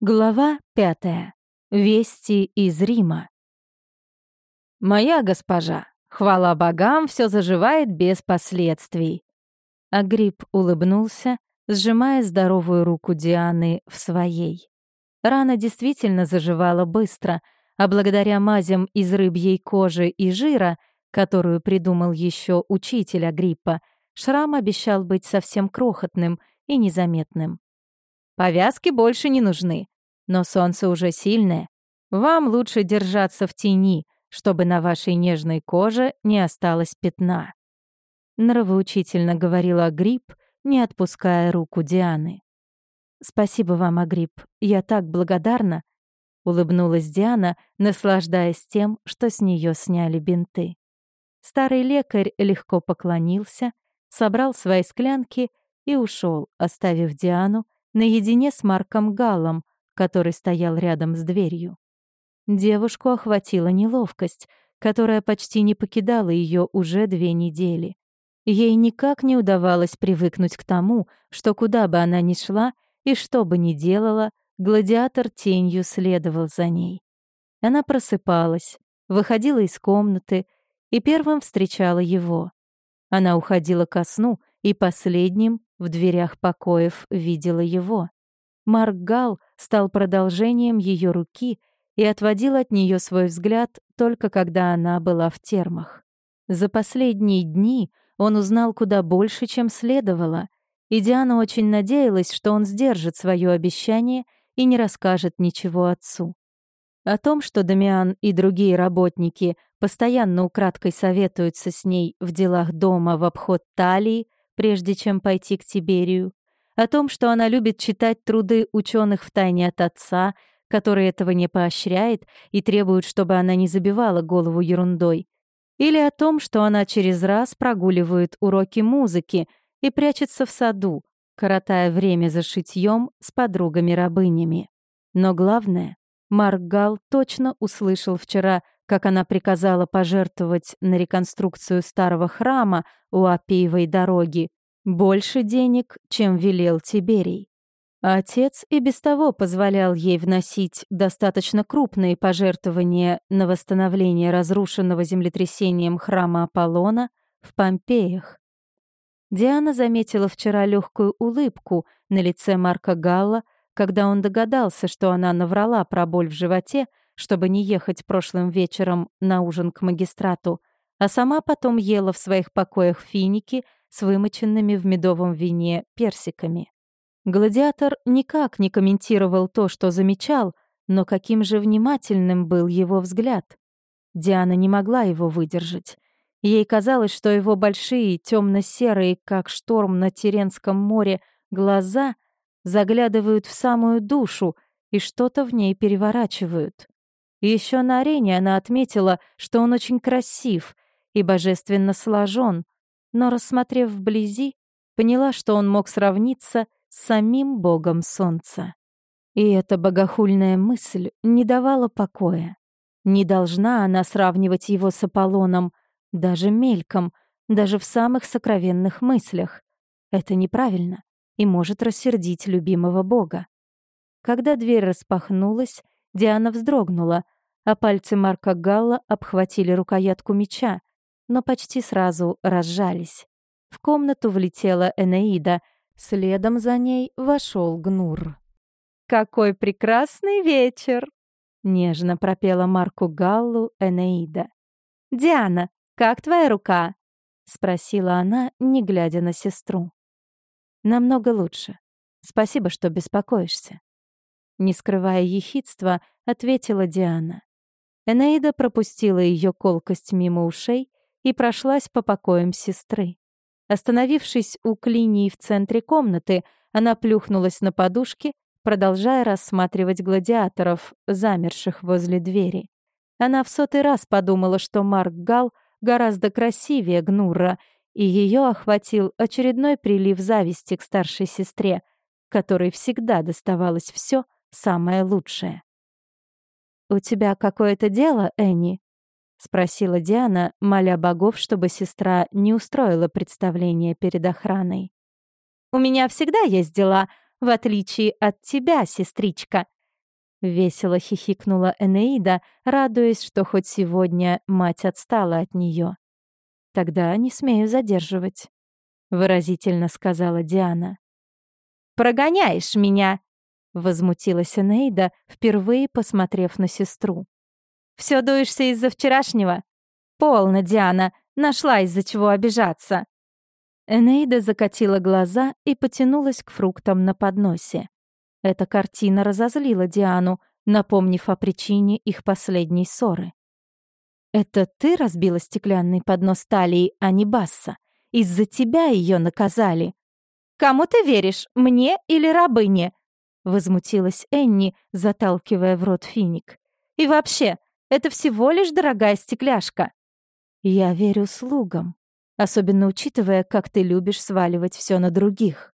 Глава пятая. Вести из Рима. «Моя госпожа, хвала богам, все заживает без последствий». Агрип улыбнулся, сжимая здоровую руку Дианы в своей. Рана действительно заживала быстро, а благодаря мазям из рыбьей кожи и жира, которую придумал еще учитель Агриппа, шрам обещал быть совсем крохотным и незаметным. Повязки больше не нужны, но солнце уже сильное. Вам лучше держаться в тени, чтобы на вашей нежной коже не осталось пятна. Нравоучительно говорила Агрипп, не отпуская руку Дианы. «Спасибо вам, Агрипп, я так благодарна», — улыбнулась Диана, наслаждаясь тем, что с нее сняли бинты. Старый лекарь легко поклонился, собрал свои склянки и ушел, оставив Диану наедине с Марком Галлом, который стоял рядом с дверью. Девушку охватила неловкость, которая почти не покидала ее уже две недели. Ей никак не удавалось привыкнуть к тому, что куда бы она ни шла и что бы ни делала, гладиатор тенью следовал за ней. Она просыпалась, выходила из комнаты и первым встречала его. Она уходила ко сну и последним в дверях покоев видела его. Марк Гал стал продолжением ее руки и отводил от нее свой взгляд только когда она была в термах. За последние дни он узнал куда больше, чем следовало, и Диана очень надеялась, что он сдержит свое обещание и не расскажет ничего отцу. О том, что Дамиан и другие работники постоянно украдкой советуются с ней в делах дома в обход талии, прежде чем пойти к Тиберию, о том, что она любит читать труды ученых в тайне от отца, который этого не поощряет и требует, чтобы она не забивала голову ерундой, или о том, что она через раз прогуливает уроки музыки и прячется в саду, коротая время за шитьем с подругами-рабынями. Но главное, Марк Гал точно услышал вчера, как она приказала пожертвовать на реконструкцию старого храма у Апиевой дороги больше денег, чем велел Тиберий. Отец и без того позволял ей вносить достаточно крупные пожертвования на восстановление разрушенного землетрясением храма Аполлона в Помпеях. Диана заметила вчера легкую улыбку на лице Марка Галла, когда он догадался, что она наврала про боль в животе, чтобы не ехать прошлым вечером на ужин к магистрату, а сама потом ела в своих покоях финики с вымоченными в медовом вине персиками. Гладиатор никак не комментировал то, что замечал, но каким же внимательным был его взгляд. Диана не могла его выдержать. Ей казалось, что его большие, темно серые как шторм на Теренском море, глаза заглядывают в самую душу и что-то в ней переворачивают. Еще на арене она отметила, что он очень красив и божественно сложен, но, рассмотрев вблизи, поняла, что он мог сравниться с самим богом солнца. И эта богохульная мысль не давала покоя. Не должна она сравнивать его с Аполлоном, даже мельком, даже в самых сокровенных мыслях. Это неправильно и может рассердить любимого бога. Когда дверь распахнулась, Диана вздрогнула, а пальцы Марка Галла обхватили рукоятку меча, но почти сразу разжались. В комнату влетела Энеида, следом за ней вошел Гнур. «Какой прекрасный вечер!» — нежно пропела Марку Галлу Энеида. «Диана, как твоя рука?» — спросила она, не глядя на сестру. «Намного лучше. Спасибо, что беспокоишься». Не скрывая ехидства, ответила Диана. Энеида пропустила ее колкость мимо ушей и прошлась по покоям сестры. Остановившись у клинии в центре комнаты, она плюхнулась на подушки, продолжая рассматривать гладиаторов, замерших возле двери. Она в сотый раз подумала, что Марк Гал гораздо красивее Гнурра, и ее охватил очередной прилив зависти к старшей сестре, которой всегда доставалось все самое лучшее. «У тебя какое-то дело, Энни?» — спросила Диана, моля богов, чтобы сестра не устроила представление перед охраной. «У меня всегда есть дела, в отличие от тебя, сестричка. Весело хихикнула Энеида, радуясь, что хоть сегодня мать отстала от нее. «Тогда не смею задерживать», — выразительно сказала Диана. «Прогоняешь меня!» — возмутилась Энеида, впервые посмотрев на сестру. «Всё дуешься из-за вчерашнего? Полно, Диана, нашла из-за чего обижаться!» Энеида закатила глаза и потянулась к фруктам на подносе. Эта картина разозлила Диану, напомнив о причине их последней ссоры. «Это ты разбила стеклянный поднос талии, а не Басса? Из-за тебя ее наказали!» «Кому ты веришь, мне или рабыне?» — возмутилась Энни, заталкивая в рот финик. «И вообще, это всего лишь дорогая стекляшка». «Я верю слугам, особенно учитывая, как ты любишь сваливать все на других».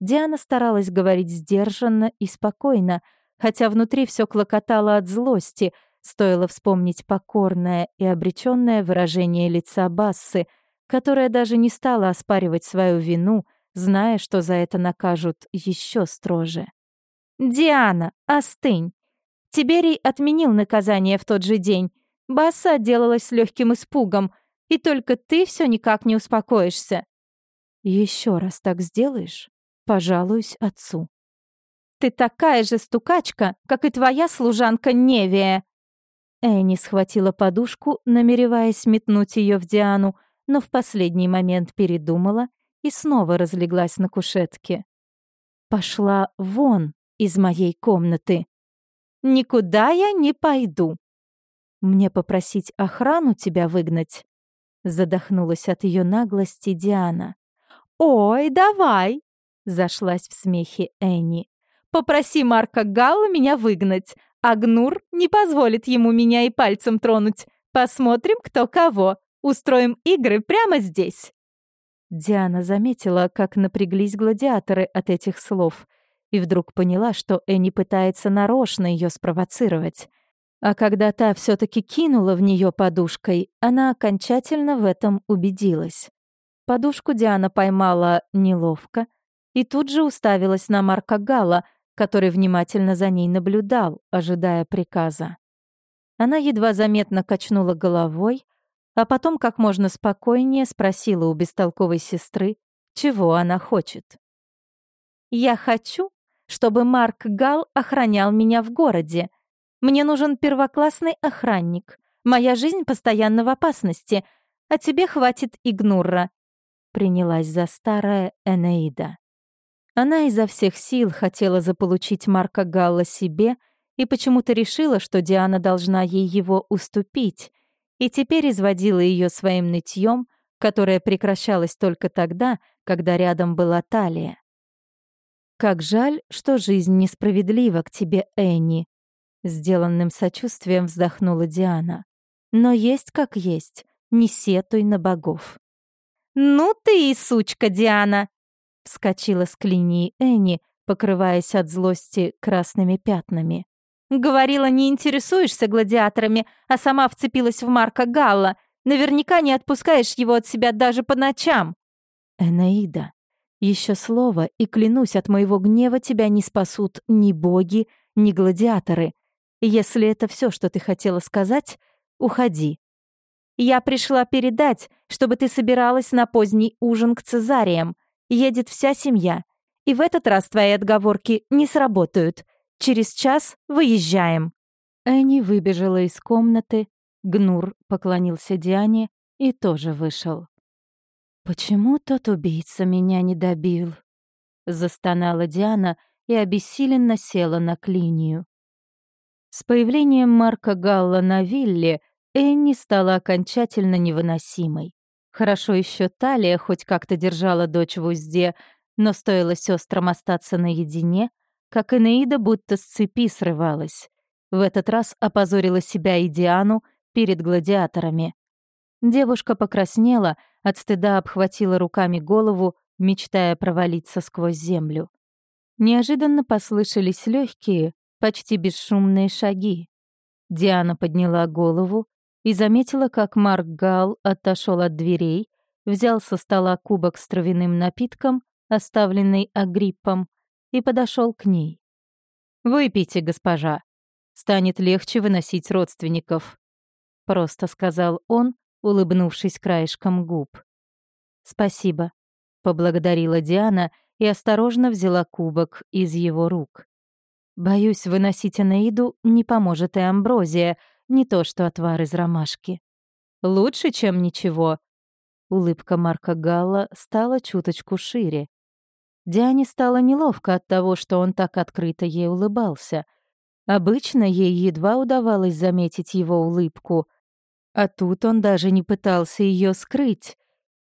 Диана старалась говорить сдержанно и спокойно, хотя внутри все клокотало от злости, стоило вспомнить покорное и обреченное выражение лица Бассы, которая даже не стала оспаривать свою вину, зная, что за это накажут еще строже. «Диана, остынь! Тиберий отменил наказание в тот же день. Басса отделалась легким испугом, и только ты все никак не успокоишься». Еще раз так сделаешь, Пожалуюсь отцу. «Ты такая же стукачка, как и твоя служанка Невия!» Энни схватила подушку, намереваясь метнуть ее в Диану, но в последний момент передумала и снова разлеглась на кушетке. «Пошла вон из моей комнаты!» «Никуда я не пойду!» «Мне попросить охрану тебя выгнать?» Задохнулась от ее наглости Диана. «Ой, давай!» Зашлась в смехе Энни. «Попроси Марка Галла меня выгнать, а Гнур не позволит ему меня и пальцем тронуть. Посмотрим, кто кого. Устроим игры прямо здесь». Диана заметила, как напряглись гладиаторы от этих слов, и вдруг поняла, что Энни пытается нарочно ее спровоцировать. А когда та все таки кинула в нее подушкой, она окончательно в этом убедилась. Подушку Диана поймала неловко, и тут же уставилась на Марка Гала, который внимательно за ней наблюдал, ожидая приказа. Она едва заметно качнула головой, а потом как можно спокойнее спросила у бестолковой сестры, чего она хочет. «Я хочу, чтобы Марк Гал охранял меня в городе. Мне нужен первоклассный охранник. Моя жизнь постоянно в опасности, а тебе хватит Игнурра», — принялась за старая Энеида. Она изо всех сил хотела заполучить Марка Галла себе и почему-то решила, что Диана должна ей его уступить, и теперь изводила ее своим нытьем, которое прекращалось только тогда, когда рядом была Талия. «Как жаль, что жизнь несправедлива к тебе, Энни», — сделанным сочувствием вздохнула Диана. «Но есть как есть, не сетуй на богов». «Ну ты и сучка, Диана!» Вскочила с клинии Энни, покрываясь от злости красными пятнами. «Говорила, не интересуешься гладиаторами, а сама вцепилась в Марка Галла. Наверняка не отпускаешь его от себя даже по ночам». «Энаида, еще слово, и клянусь, от моего гнева тебя не спасут ни боги, ни гладиаторы. Если это все, что ты хотела сказать, уходи». «Я пришла передать, чтобы ты собиралась на поздний ужин к Цезариям едет вся семья. И в этот раз твои отговорки не сработают. Через час выезжаем». Энни выбежала из комнаты, Гнур поклонился Диане и тоже вышел. «Почему тот убийца меня не добил?» Застонала Диана и обессиленно села на клинию. С появлением Марка Галла на вилле Энни стала окончательно невыносимой. Хорошо еще Талия хоть как-то держала дочь в узде, но стоило сестрам остаться наедине, как Энеида будто с цепи срывалась. В этот раз опозорила себя и Диану перед гладиаторами. Девушка покраснела, от стыда обхватила руками голову, мечтая провалиться сквозь землю. Неожиданно послышались легкие, почти бесшумные шаги. Диана подняла голову и заметила, как Марк Гал отошел от дверей, взял со стола кубок с травяным напитком, оставленный Агриппом, и подошел к ней. «Выпейте, госпожа. Станет легче выносить родственников», — просто сказал он, улыбнувшись краешком губ. «Спасибо», — поблагодарила Диана и осторожно взяла кубок из его рук. «Боюсь, выносить Анаиду не поможет и амброзия, не то что отвар из ромашки». «Лучше, чем ничего». Улыбка Марка Галла стала чуточку шире. Диане стало неловко от того, что он так открыто ей улыбался. Обычно ей едва удавалось заметить его улыбку, а тут он даже не пытался ее скрыть,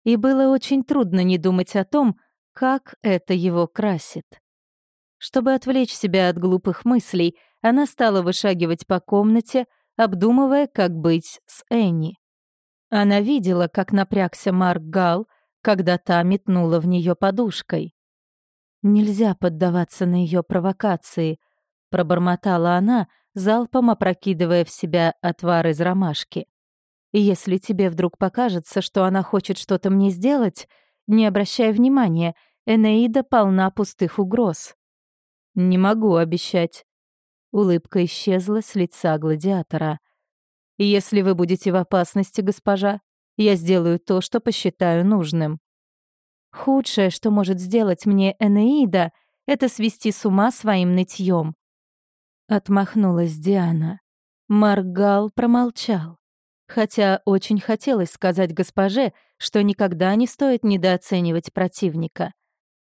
и было очень трудно не думать о том, как это его красит. Чтобы отвлечь себя от глупых мыслей, она стала вышагивать по комнате, обдумывая, как быть с Энни. Она видела, как напрягся Марк Гал, когда та метнула в нее подушкой. Нельзя поддаваться на ее провокации, пробормотала она, залпом опрокидывая в себя отвар из ромашки. И если тебе вдруг покажется, что она хочет что-то мне сделать, не обращай внимания, Энеида полна пустых угроз. Не могу обещать. Улыбка исчезла с лица гладиатора. Если вы будете в опасности, госпожа, я сделаю то, что посчитаю нужным. Худшее, что может сделать мне Энеида, это свести с ума своим нытьем. Отмахнулась Диана. Маргал промолчал. Хотя очень хотелось сказать госпоже, что никогда не стоит недооценивать противника.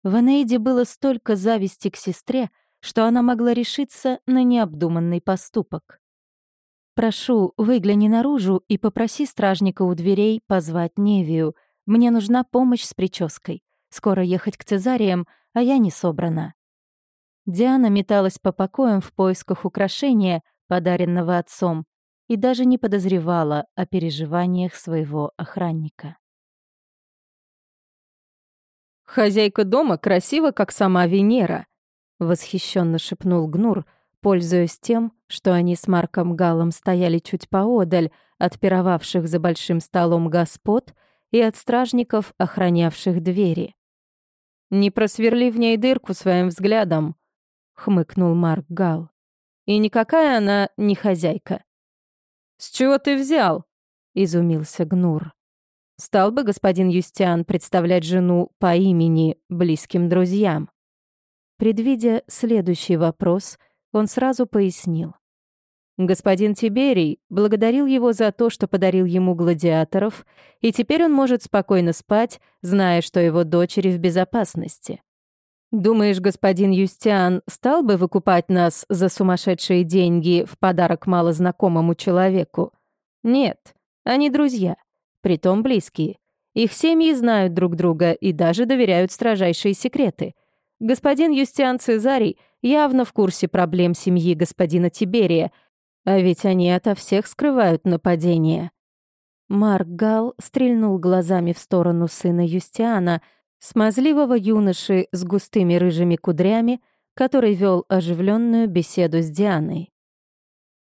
В Энеиде было столько зависти к сестре, что она могла решиться на необдуманный поступок. «Прошу, выгляни наружу и попроси стражника у дверей позвать Невию», мне нужна помощь с прической. Скоро ехать к Цезариям, а я не собрана». Диана металась по покоям в поисках украшения, подаренного отцом, и даже не подозревала о переживаниях своего охранника. «Хозяйка дома красива, как сама Венера», — восхищенно шепнул Гнур, пользуясь тем, что они с Марком Галом стояли чуть поодаль от пировавших за большим столом господ — и от стражников, охранявших двери. «Не просверли в ней дырку своим взглядом», — хмыкнул Марк Гал. «И никакая она не хозяйка». «С чего ты взял?» — изумился Гнур. «Стал бы господин Юстиан представлять жену по имени близким друзьям?» Предвидя следующий вопрос, он сразу пояснил. Господин Тиберий благодарил его за то, что подарил ему гладиаторов, и теперь он может спокойно спать, зная, что его дочери в безопасности. Думаешь, господин Юстиан стал бы выкупать нас за сумасшедшие деньги в подарок малознакомому человеку? Нет, они друзья, притом близкие. Их семьи знают друг друга и даже доверяют строжайшие секреты. Господин Юстиан Цезарий явно в курсе проблем семьи господина Тиберия — а ведь они ото всех скрывают нападение. Марк Гал стрельнул глазами в сторону сына Юстиана, смазливого юноши с густыми рыжими кудрями, который вел оживленную беседу с Дианой.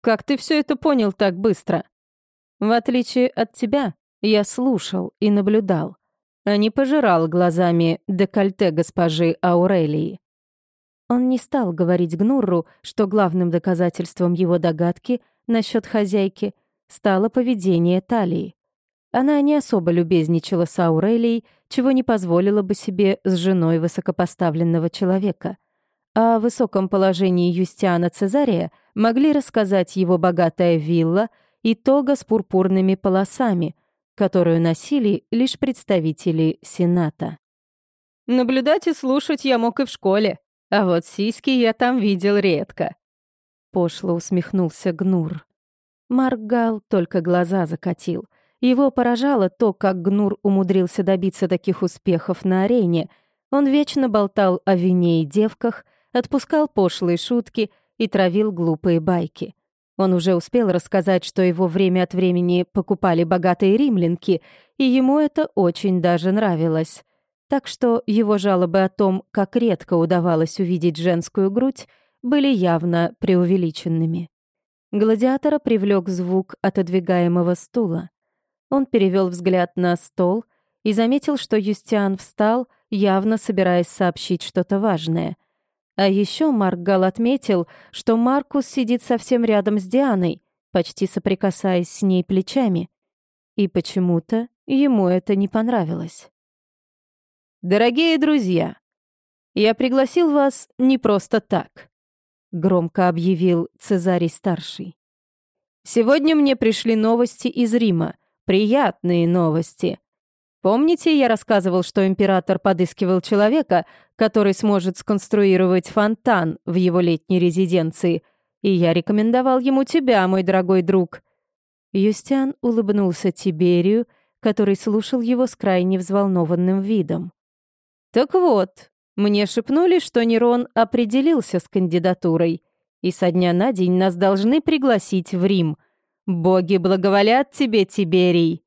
«Как ты все это понял так быстро?» «В отличие от тебя, я слушал и наблюдал, а не пожирал глазами декольте госпожи Аурелии. Он не стал говорить Гнурру, что главным доказательством его догадки насчет хозяйки стало поведение Талии. Она не особо любезничала с Аурелией, чего не позволила бы себе с женой высокопоставленного человека. О высоком положении Юстиана Цезария могли рассказать его богатая вилла и тога с пурпурными полосами, которую носили лишь представители Сената. «Наблюдать и слушать я мог и в школе», а вот сиськи я там видел редко. Пошло усмехнулся Гнур. Маргал только глаза закатил. Его поражало то, как Гнур умудрился добиться таких успехов на арене. Он вечно болтал о вине и девках, отпускал пошлые шутки и травил глупые байки. Он уже успел рассказать, что его время от времени покупали богатые римлянки, и ему это очень даже нравилось. Так что его жалобы о том, как редко удавалось увидеть женскую грудь, были явно преувеличенными. Гладиатора привлек звук отодвигаемого стула. Он перевел взгляд на стол и заметил, что Юстиан встал, явно собираясь сообщить что-то важное. А еще Марк Гал отметил, что Маркус сидит совсем рядом с Дианой, почти соприкасаясь с ней плечами. И почему-то ему это не понравилось. «Дорогие друзья, я пригласил вас не просто так», — громко объявил Цезарий-старший. «Сегодня мне пришли новости из Рима, приятные новости. Помните, я рассказывал, что император подыскивал человека, который сможет сконструировать фонтан в его летней резиденции, и я рекомендовал ему тебя, мой дорогой друг». Юстиан улыбнулся Тиберию, который слушал его с крайне взволнованным видом. «Так вот, мне шепнули, что Нерон определился с кандидатурой, и со дня на день нас должны пригласить в Рим. Боги благоволят тебе, Тиберий!»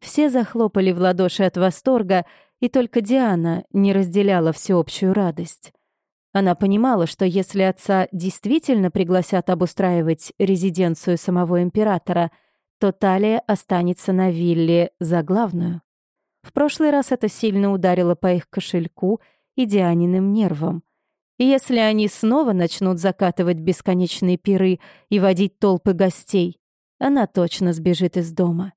Все захлопали в ладоши от восторга, и только Диана не разделяла всеобщую радость. Она понимала, что если отца действительно пригласят обустраивать резиденцию самого императора, то Талия останется на вилле за главную. В прошлый раз это сильно ударило по их кошельку и Дианиным нервам. И если они снова начнут закатывать бесконечные пиры и водить толпы гостей, она точно сбежит из дома.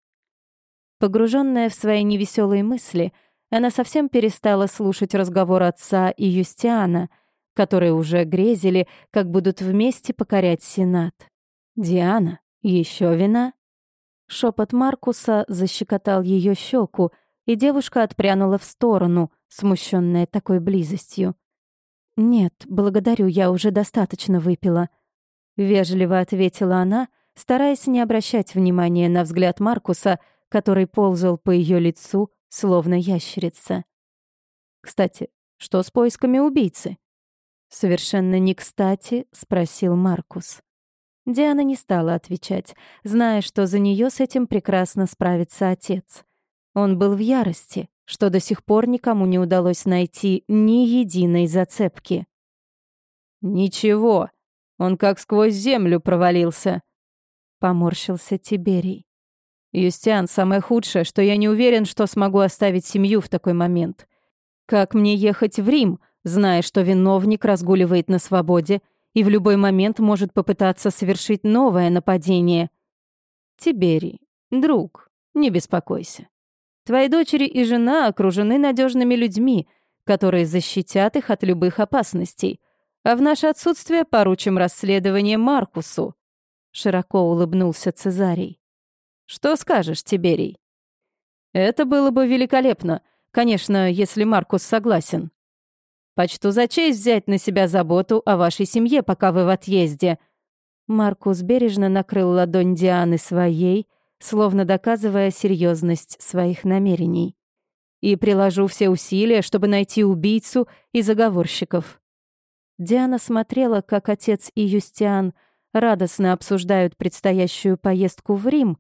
Погруженная в свои невеселые мысли, она совсем перестала слушать разговор отца и Юстиана, которые уже грезили, как будут вместе покорять Сенат. «Диана, еще вина?» Шепот Маркуса защекотал ее щеку, и девушка отпрянула в сторону, смущенная такой близостью. «Нет, благодарю, я уже достаточно выпила», — вежливо ответила она, стараясь не обращать внимания на взгляд Маркуса, который ползал по ее лицу, словно ящерица. «Кстати, что с поисками убийцы?» Совершенно не кстати спросил Маркус. Диана не стала отвечать, зная, что за нее с этим прекрасно справится отец. Он был в ярости, что до сих пор никому не удалось найти ни единой зацепки. «Ничего, он как сквозь землю провалился», — поморщился Тиберий. «Юстиан, самое худшее, что я не уверен, что смогу оставить семью в такой момент. Как мне ехать в Рим, зная, что виновник разгуливает на свободе и в любой момент может попытаться совершить новое нападение? Тиберий, друг, не беспокойся. Твои дочери и жена окружены надежными людьми, которые защитят их от любых опасностей. А в наше отсутствие поручим расследование Маркусу. Широко улыбнулся Цезарий. Что скажешь, Тиберий? Это было бы великолепно, конечно, если Маркус согласен. Почту за честь взять на себя заботу о вашей семье, пока вы в отъезде. Маркус бережно накрыл ладонь Дианы своей, словно доказывая серьезность своих намерений. И приложу все усилия, чтобы найти убийцу и заговорщиков. Диана смотрела, как отец и Юстиан радостно обсуждают предстоящую поездку в Рим,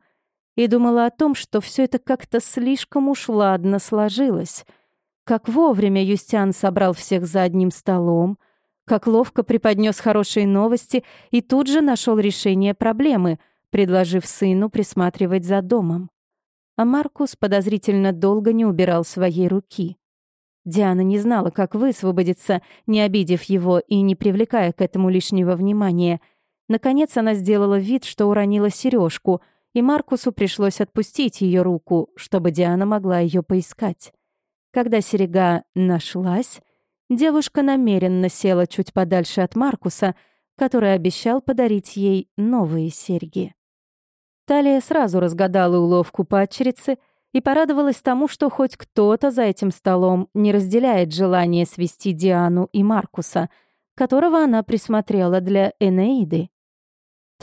и думала о том, что все это как-то слишком уж ладно сложилось. Как вовремя Юстиан собрал всех за одним столом, как ловко преподнес хорошие новости и тут же нашел решение проблемы — предложив сыну присматривать за домом. А Маркус подозрительно долго не убирал своей руки. Диана не знала, как высвободиться, не обидев его и не привлекая к этому лишнего внимания. Наконец она сделала вид, что уронила сережку, и Маркусу пришлось отпустить ее руку, чтобы Диана могла ее поискать. Когда серега нашлась, девушка намеренно села чуть подальше от Маркуса, который обещал подарить ей новые серьги. Талия сразу разгадала уловку падчерицы и порадовалась тому, что хоть кто-то за этим столом не разделяет желание свести Диану и Маркуса, которого она присмотрела для Энеиды.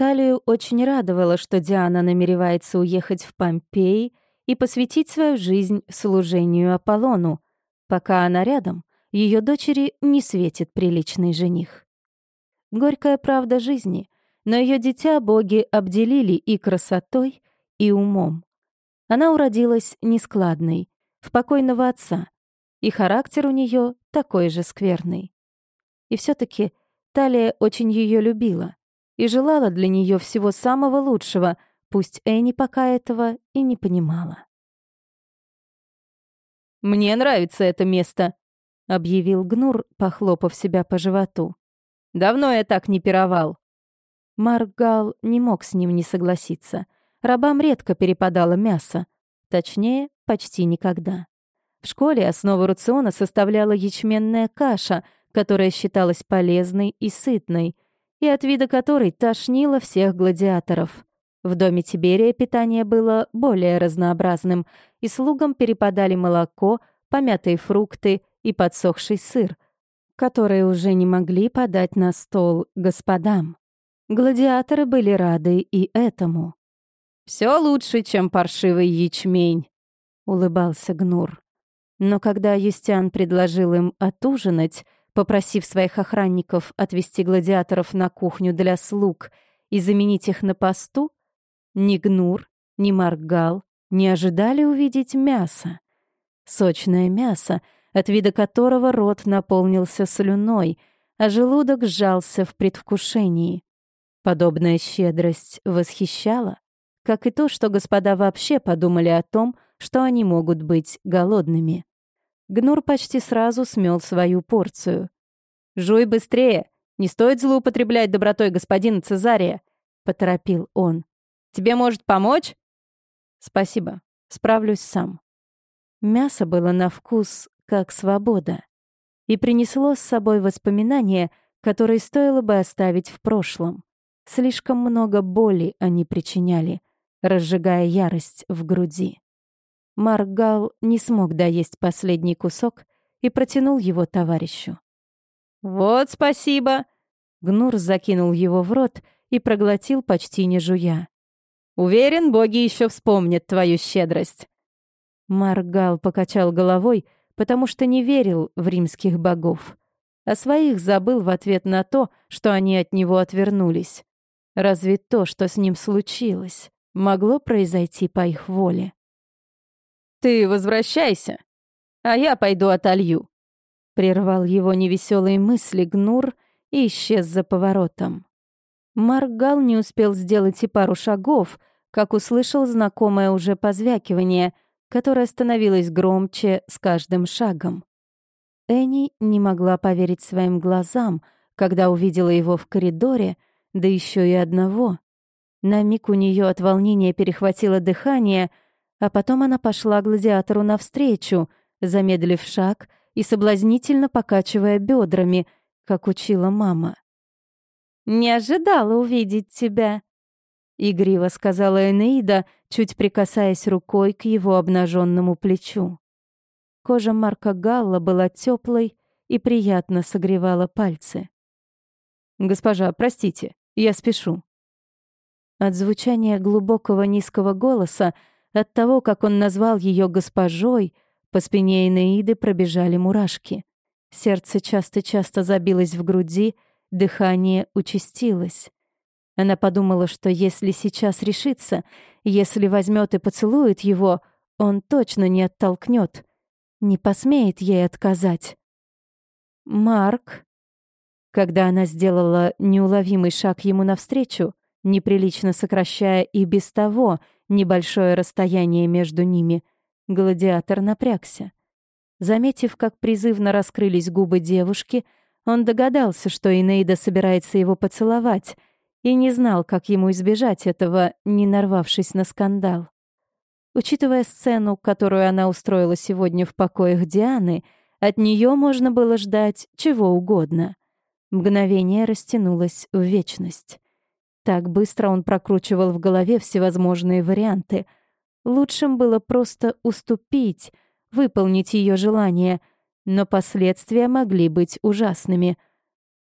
Талию очень радовало, что Диана намеревается уехать в Помпеи и посвятить свою жизнь служению Аполлону. Пока она рядом, ее дочери не светит приличный жених. Горькая правда жизни — но ее дитя боги обделили и красотой, и умом. Она уродилась нескладной, в покойного отца, и характер у нее такой же скверный. И все таки Талия очень ее любила и желала для нее всего самого лучшего, пусть Энни пока этого и не понимала. «Мне нравится это место», объявил Гнур, похлопав себя по животу. «Давно я так не пировал». Маргал не мог с ним не согласиться. Рабам редко перепадало мясо. Точнее, почти никогда. В школе основу рациона составляла ячменная каша, которая считалась полезной и сытной, и от вида которой тошнило всех гладиаторов. В доме Тиберия питание было более разнообразным, и слугам перепадали молоко, помятые фрукты и подсохший сыр, которые уже не могли подать на стол господам. Гладиаторы были рады и этому. Все лучше, чем паршивый ячмень», — улыбался Гнур. Но когда Юстиан предложил им отужинать, попросив своих охранников отвести гладиаторов на кухню для слуг и заменить их на посту, ни Гнур, ни Маргал не ожидали увидеть мясо. Сочное мясо, от вида которого рот наполнился слюной, а желудок сжался в предвкушении. Подобная щедрость восхищала, как и то, что господа вообще подумали о том, что они могут быть голодными. Гнур почти сразу смел свою порцию. «Жуй быстрее! Не стоит злоупотреблять добротой господина Цезария!» — поторопил он. Тебе может помочь?» «Спасибо. Справлюсь сам». Мясо было на вкус как свобода и принесло с собой воспоминания, которые стоило бы оставить в прошлом. Слишком много боли они причиняли, разжигая ярость в груди. Маргал не смог доесть последний кусок и протянул его товарищу. «Вот спасибо!» Гнур закинул его в рот и проглотил почти не жуя. Уверен, боги еще вспомнят твою щедрость». Маргал покачал головой, потому что не верил в римских богов. А своих забыл в ответ на то, что они от него отвернулись. Разве то, что с ним случилось, могло произойти по их воле? «Ты возвращайся, а я пойду отолью», — прервал его невеселые мысли Гнур и исчез за поворотом. Маргал не успел сделать и пару шагов, как услышал знакомое уже позвякивание, которое становилось громче с каждым шагом. Энни не могла поверить своим глазам, когда увидела его в коридоре, да еще и одного. На миг у нее от волнения перехватило дыхание, а потом она пошла гладиатору навстречу, замедлив шаг и соблазнительно покачивая бедрами, как учила мама. «Не ожидала увидеть тебя», игриво сказала Энеида, чуть прикасаясь рукой к его обнаженному плечу. Кожа Марка Галла была теплой и приятно согревала пальцы. «Госпожа, простите, я спешу». От звучания глубокого низкого голоса, от того, как он назвал ее госпожой, по спине Энеиды пробежали мурашки. Сердце часто-часто забилось в груди, дыхание участилось. Она подумала, что если сейчас решится, если возьмет и поцелует его, он точно не оттолкнет, не посмеет ей отказать. «Марк...» Когда она сделала неуловимый шаг ему навстречу, неприлично сокращая и без того небольшое расстояние между ними, гладиатор напрягся. Заметив, как призывно раскрылись губы девушки, он догадался, что Инейда собирается его поцеловать — и не знал, как ему избежать этого, не нарвавшись на скандал. Учитывая сцену, которую она устроила сегодня в покоях Дианы, от нее можно было ждать чего угодно. Мгновение растянулось в вечность. Так быстро он прокручивал в голове всевозможные варианты. Лучшим было просто уступить, выполнить ее желание, но последствия могли быть ужасными.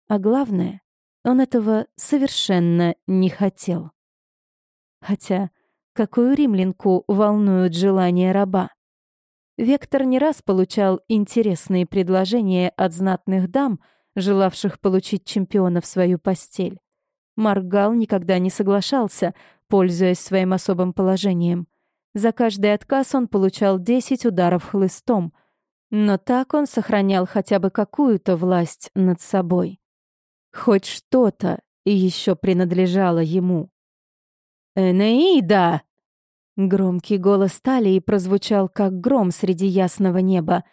А главное, он этого совершенно не хотел. Хотя, какую римлянку волнуют желания раба? Вектор не раз получал интересные предложения от знатных дам, желавших получить чемпиона в свою постель. Маргал никогда не соглашался, пользуясь своим особым положением. За каждый отказ он получал 10 ударов хлыстом, но так он сохранял хотя бы какую-то власть над собой. Хоть что-то еще принадлежало ему. «Энеида!» Громкий голос Талии прозвучал, как гром среди ясного неба,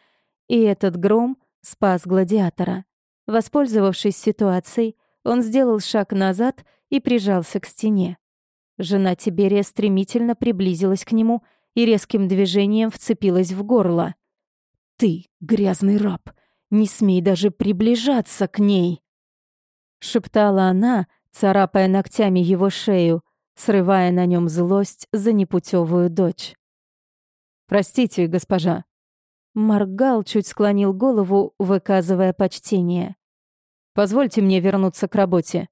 и этот гром спас гладиатора. Воспользовавшись ситуацией, он сделал шаг назад и прижался к стене. Жена Тиберия стремительно приблизилась к нему и резким движением вцепилась в горло. «Ты, грязный раб, не смей даже приближаться к ней!» Шептала она, царапая ногтями его шею, срывая на нем злость за непутевую дочь. «Простите, госпожа». Маргал чуть склонил голову, выказывая почтение. «Позвольте мне вернуться к работе».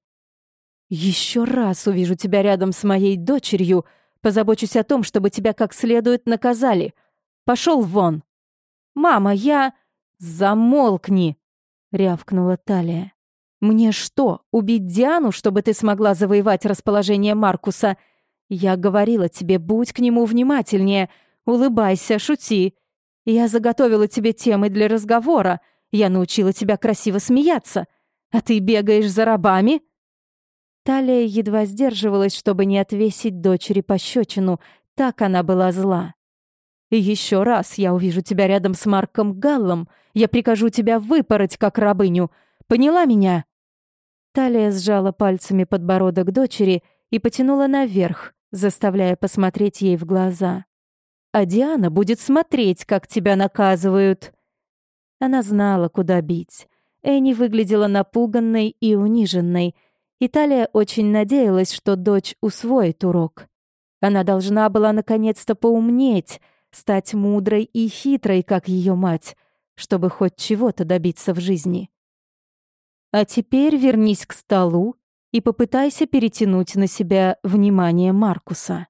Еще раз увижу тебя рядом с моей дочерью, позабочусь о том, чтобы тебя как следует наказали. Пошел вон!» «Мама, я...» «Замолкни!» — рявкнула Талия. «Мне что, убить Диану, чтобы ты смогла завоевать расположение Маркуса? Я говорила тебе, будь к нему внимательнее, улыбайся, шути. Я заготовила тебе темы для разговора, я научила тебя красиво смеяться. А ты бегаешь за рабами?» Талия едва сдерживалась, чтобы не отвесить дочери пощечину, так она была зла. «И еще раз я увижу тебя рядом с Марком Галлом, я прикажу тебя выпороть, как рабыню. Поняла меня?» Талия сжала пальцами подбородок дочери и потянула наверх, заставляя посмотреть ей в глаза. «А Диана будет смотреть, как тебя наказывают». Она знала, куда бить. Энни выглядела напуганной и униженной. Италия очень надеялась, что дочь усвоит урок. Она должна была наконец-то поумнеть, стать мудрой и хитрой, как ее мать, чтобы хоть чего-то добиться в жизни. А теперь вернись к столу и попытайся перетянуть на себя внимание Маркуса.